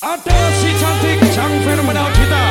Ada si cantik, sang fenomenal kita